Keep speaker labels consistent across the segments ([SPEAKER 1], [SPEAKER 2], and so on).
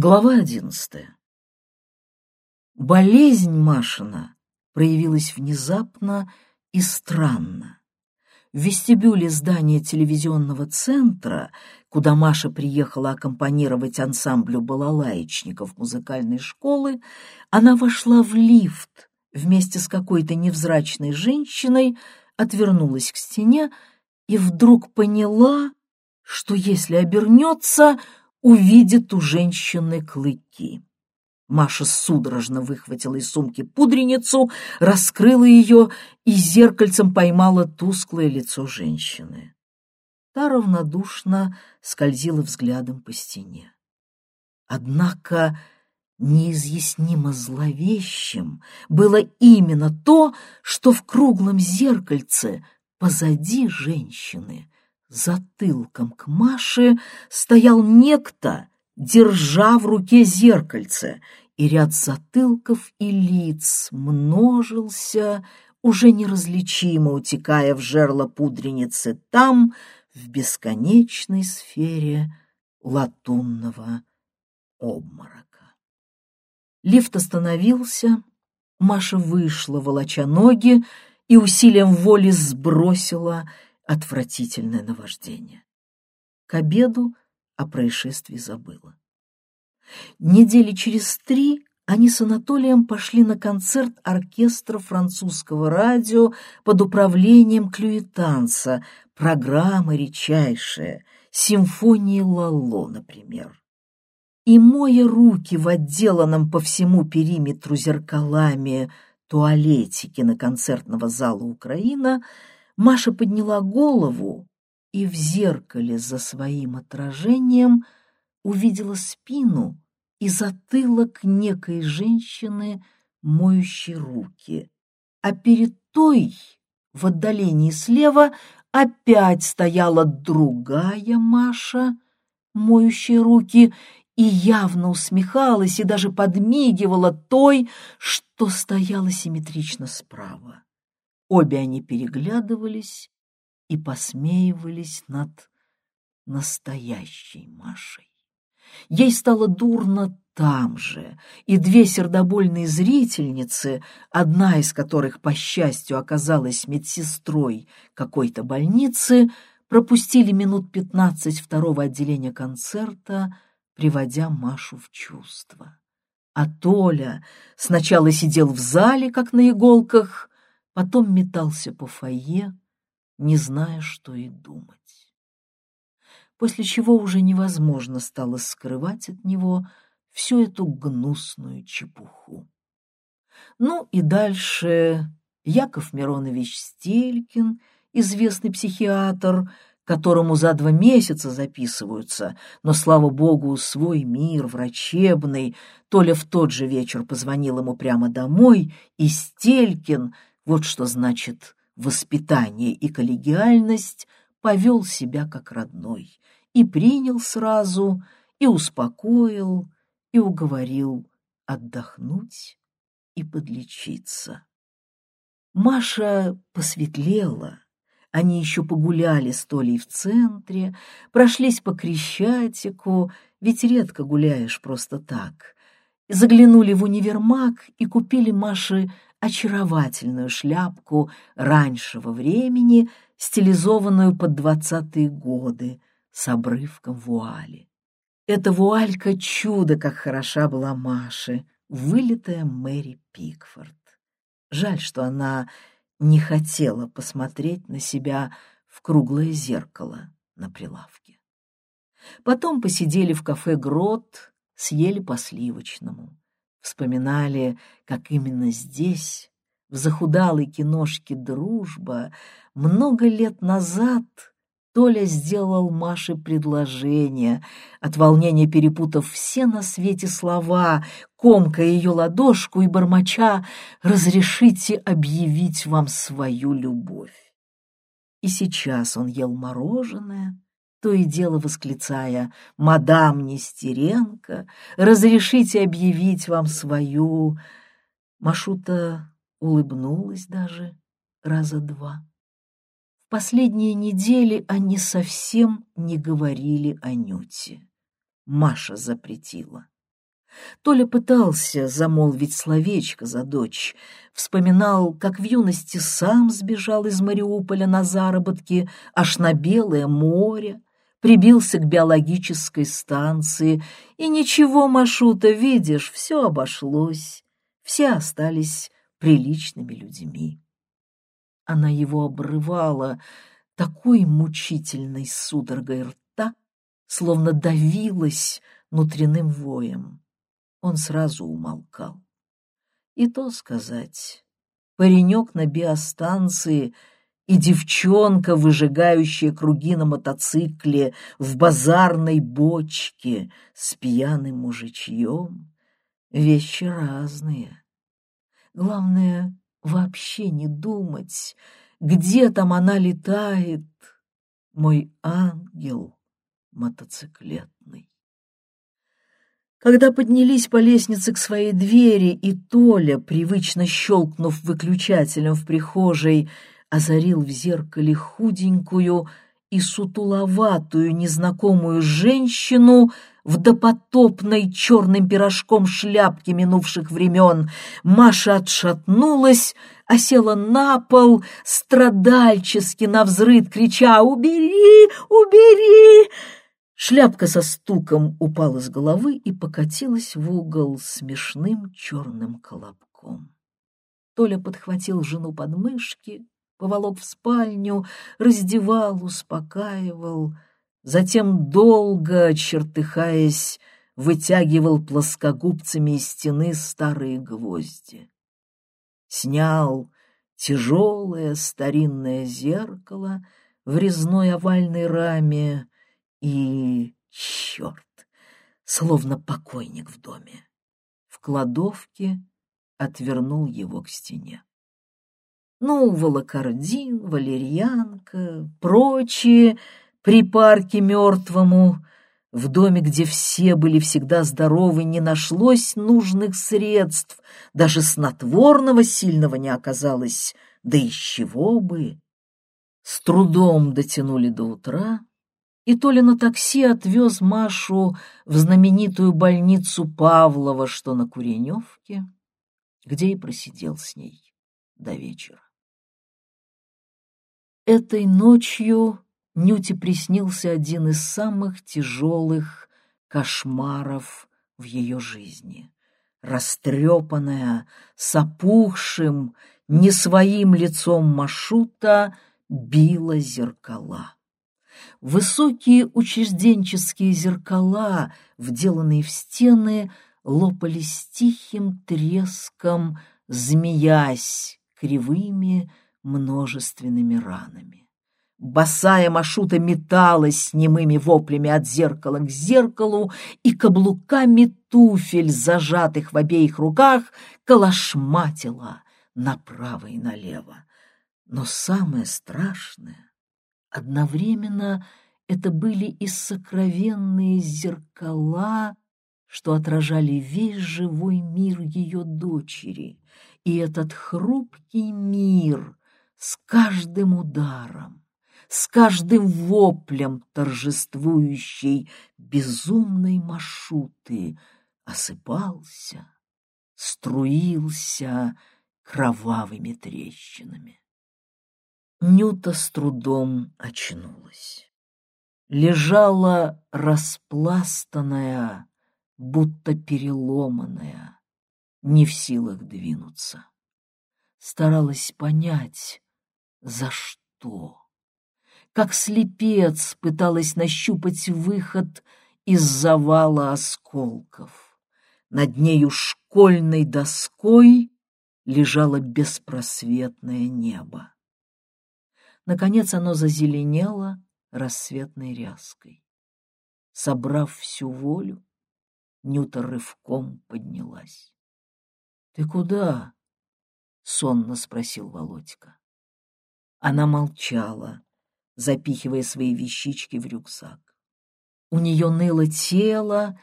[SPEAKER 1] Глава одиннадцатая. Болезнь Машина проявилась внезапно и странно. В вестибюле здания телевизионного центра, куда Маша приехала аккомпанировать ансамблю балалаечников музыкальной школы, она вошла в лифт вместе с какой-то невзрачной женщиной, отвернулась к стене и вдруг поняла, что если обернется, увидит у женщины клыки. Маша судорожно выхватила из сумки пудреницу, раскрыла ее и зеркальцем поймала тусклое лицо женщины. Та равнодушно скользила взглядом по стене. Однако неизъяснимо зловещим было именно то, что в круглом зеркальце позади женщины Затылком к Маше стоял некто, держа в руке зеркальце, и ряд затылков и лиц множился, уже неразличимо утекая в жерло пудреницы там, в бесконечной сфере латунного обморока. Лифт остановился, Маша вышла, волоча ноги, и усилием воли сбросила отвратительное наваждение. К обеду о происшествии забыла. Недели через три они с Анатолием пошли на концерт оркестра французского радио под управлением клюитанца, программа редчайшая, симфонии Лало, например. И, моя руки в отделанном по всему периметру зеркалами туалетике на концертного зала «Украина», Маша подняла голову и в зеркале за своим отражением увидела спину и затылок некой женщины, моющей руки. А перед той, в отдалении слева, опять стояла другая Маша, моющая руки, и явно усмехалась и даже подмигивала той, что стояла симметрично справа. Обе они переглядывались и посмеивались над настоящей Машей. Ей стало дурно там же, и две сердобольные зрительницы, одна из которых, по счастью, оказалась медсестрой какой-то больницы, пропустили минут пятнадцать второго отделения концерта, приводя Машу в чувство. А Толя сначала сидел в зале, как на иголках, потом метался по фойе, не зная, что и думать. После чего уже невозможно стало скрывать от него всю эту гнусную чепуху. Ну и дальше Яков Миронович Стелькин, известный психиатр, которому за два месяца записываются, но, слава богу, свой мир врачебный. Толя в тот же вечер позвонил ему прямо домой, и Стелькин вот что значит воспитание и коллегиальность, повел себя как родной и принял сразу, и успокоил, и уговорил отдохнуть и подлечиться. Маша посветлела, они еще погуляли с Толей в центре, прошлись по Крещатику, ведь редко гуляешь просто так, заглянули в универмаг и купили Маше очаровательную шляпку раньшего времени, стилизованную под двадцатые годы, с обрывком вуали. Эта вуалька чудо, как хороша была Маше, вылитая Мэри Пикфорд. Жаль, что она не хотела посмотреть на себя в круглое зеркало на прилавке. Потом посидели в кафе «Грот», съели по сливочному. Вспоминали, как именно здесь, в захудалой киношке «Дружба», много лет назад Толя сделал Маше предложение, от волнения перепутав все на свете слова, комкая ее ладошку и бормоча «Разрешите объявить вам свою любовь». И сейчас он ел мороженое, то и дело восклицая «Мадам Нестеренко, разрешите объявить вам свою...» Машута улыбнулась даже раза два. В последние недели они совсем не говорили о Нюте. Маша запретила. Толя пытался замолвить словечко за дочь, вспоминал, как в юности сам сбежал из Мариуполя на заработки аж на Белое море, прибился к биологической станции, и ничего, Машута, видишь, все обошлось, все остались приличными людьми. Она его обрывала такой мучительной судорогой рта, словно давилась внутренним воем он сразу умолкал. И то сказать, паренек на биостанции и девчонка, выжигающая круги на мотоцикле в базарной бочке с пьяным мужичьем, вещи разные. Главное, вообще не думать, где там она летает, мой ангел мотоциклетный. Когда поднялись по лестнице к своей двери, и Толя, привычно щелкнув выключателем в прихожей, озарил в зеркале худенькую и сутуловатую незнакомую женщину в допотопной черным пирожком шляпке минувших времен, Маша отшатнулась, осела на пол, страдальчески навзрыд, крича «Убери! Убери!» Шляпка со стуком упала с головы и покатилась в угол смешным черным колобком. Толя подхватил жену под мышки, поволок в спальню, раздевал, успокаивал, затем долго, чертыхаясь, вытягивал плоскогубцами из стены старые гвозди. Снял тяжелое старинное зеркало в резной овальной раме, и, черт, словно покойник в доме. В кладовке отвернул его к стене. Ну, волокордин, валерьянка, прочие припарки мертвому. В доме, где все были всегда здоровы, не нашлось нужных средств, даже снотворного сильного не оказалось, да из чего бы. С трудом дотянули до утра, и Толя на такси отвез Машу в знаменитую больницу Павлова, что на Куреневке, где и просидел с ней до вечера. Этой ночью Нюте приснился один из самых тяжелых кошмаров в ее жизни. Растрепанная, с опухшим, не своим лицом Машута била зеркала. Высокие учрежденческие зеркала, вделанные в стены, лопались тихим треском, змеясь кривыми множественными ранами. Босая Машута металась с немыми воплями от зеркала к зеркалу, и каблуками туфель, зажатых в обеих руках, калашматила направо и налево. Но самое страшное Одновременно это были и сокровенные зеркала, что отражали весь живой мир ее дочери, и этот хрупкий мир с каждым ударом, с каждым воплем торжествующей безумной маршруты осыпался, струился кровавыми трещинами. Нюта с трудом очнулась. Лежала распластанная, будто переломанная, не в силах двинуться. Старалась понять, за что. Как слепец пыталась нащупать выход из завала осколков. Над нею школьной доской лежало беспросветное небо. Наконец оно зазеленело рассветной ряской. Собрав всю волю, Нюта рывком поднялась. — Ты куда? — сонно спросил Володька. Она молчала, запихивая свои вещички в рюкзак. У нее ныло тело,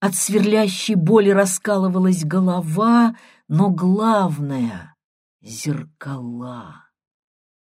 [SPEAKER 1] от сверлящей боли раскалывалась голова, но главное — зеркала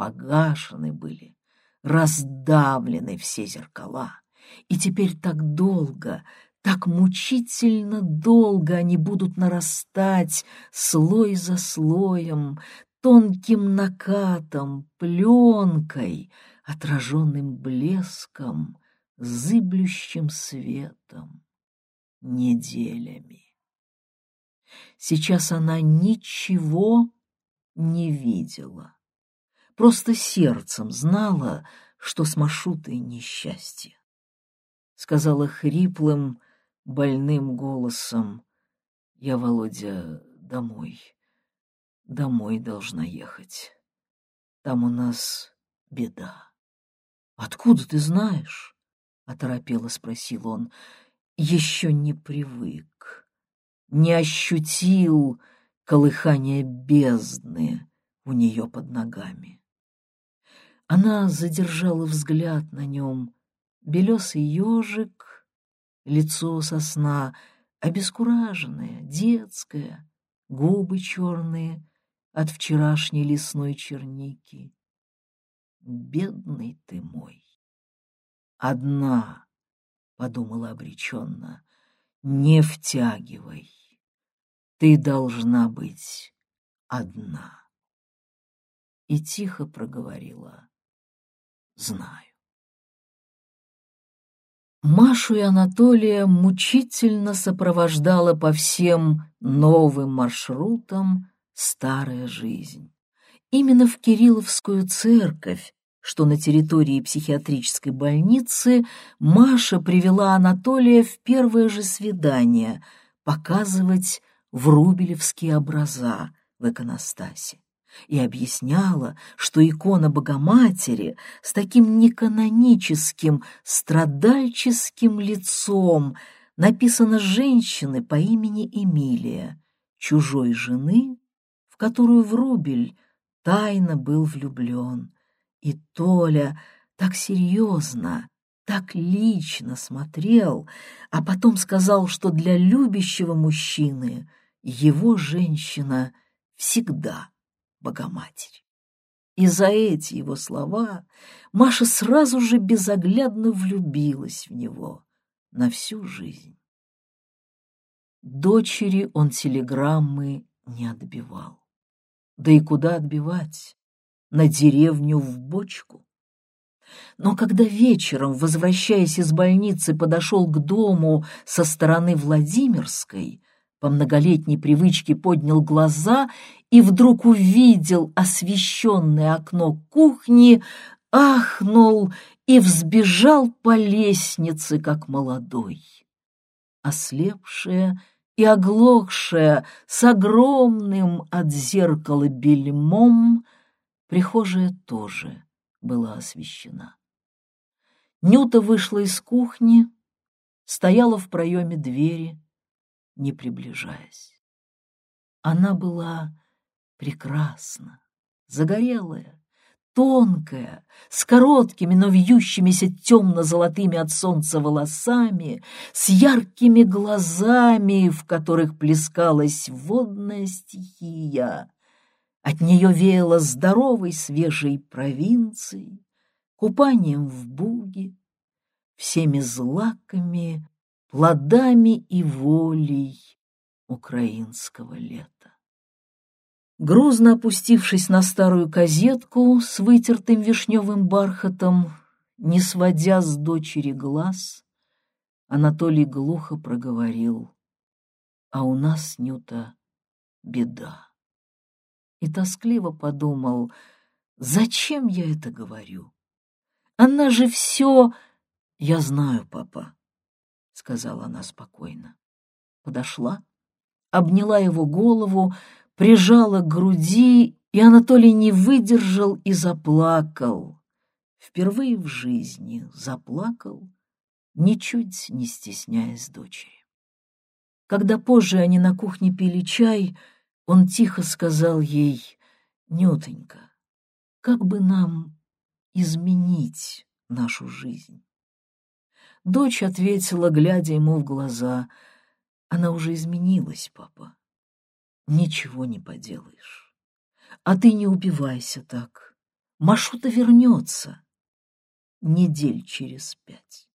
[SPEAKER 1] погашены были, раздавлены все зеркала. И теперь так долго, Так мучительно долго они будут нарастать слой за слоем, тонким накатом, пленкой, отраженным блеском, зыблющим светом, неделями. Сейчас она ничего не видела, просто сердцем знала, что с Машутой несчастье. Сказала хриплым, больным голосом, «Я, Володя, домой, домой должна ехать. Там у нас беда». «Откуда ты знаешь?» — оторопело спросил он. «Еще не привык, не ощутил колыхания бездны у нее под ногами». Она задержала взгляд на нем, белесый ежик, лицо сосна, обескураженное, детское, губы черные от вчерашней лесной черники. Бедный ты мой! Одна, — подумала обреченно, — не втягивай. Ты должна быть одна. И тихо проговорила, знаю. Машу и Анатолия мучительно сопровождала по всем новым маршрутам старая жизнь. Именно в Кирилловскую церковь, что на территории психиатрической больницы, Маша привела Анатолия в первое же свидание показывать врубелевские образа в иконостасе и объясняла, что икона Богоматери с таким неканоническим, страдальческим лицом написана женщины по имени Эмилия, чужой жены, которую Врубель тайно был влюблен. И Толя так серьезно, так лично смотрел, а потом сказал, что для любящего мужчины его женщина всегда Богоматери. И за эти его слова Маша сразу же безоглядно влюбилась в него на всю жизнь. Дочери он телеграммы не отбивал. Да и куда отбивать? На деревню в бочку? Но когда вечером, возвращаясь из больницы, подошел к дому со стороны Владимирской, по многолетней привычке поднял глаза и вдруг увидел освещенное окно кухни, ахнул и взбежал по лестнице, как молодой. Ослепшая и оглохшая с огромным от зеркала бельмом, прихожая тоже была освещена. Нюта вышла из кухни, стояла в проеме двери, не приближаясь. Она была прекрасна, загорелая, тонкая, с короткими, но вьющимися темно-золотыми от солнца волосами, с яркими глазами, в которых плескалась водная стихия. От нее веяло здоровой свежей провинцией, купанием в буге, всеми злаками, плодами и волей украинского лета. Грузно опустившись на старую козетку с вытертым вишневым бархатом, не сводя с дочери глаз, Анатолий глухо проговорил, «А у нас, Нюта, беда». И тоскливо подумал, «Зачем я это говорю? Она же все...» «Я знаю, папа», — сказала она спокойно. Подошла, обняла его голову, прижала к груди, и Анатолий не выдержал и заплакал. Впервые в жизни заплакал, ничуть не стесняясь дочери. Когда позже они на кухне пили чай, он тихо сказал ей, «Нютонька, как бы нам изменить нашу жизнь?» Дочь ответила, глядя ему в глаза. Она уже изменилась, папа. Ничего не поделаешь. А ты не убивайся так. Машута вернется. Недель через пять.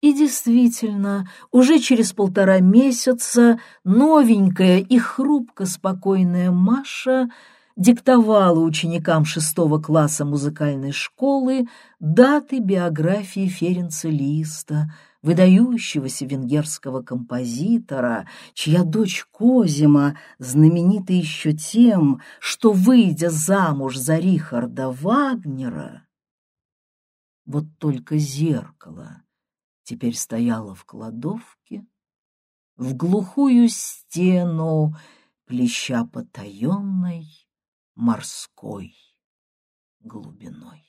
[SPEAKER 1] И действительно, уже через полтора месяца новенькая и хрупко спокойная Маша диктовала ученикам шестого класса музыкальной школы даты биографии Ференца Листа, выдающегося венгерского композитора, чья дочь Козима знаменита еще тем, что, выйдя замуж за Рихарда Вагнера, вот только зеркало теперь стояло в кладовке, в глухую стену, плеща потаенной морской глубиной.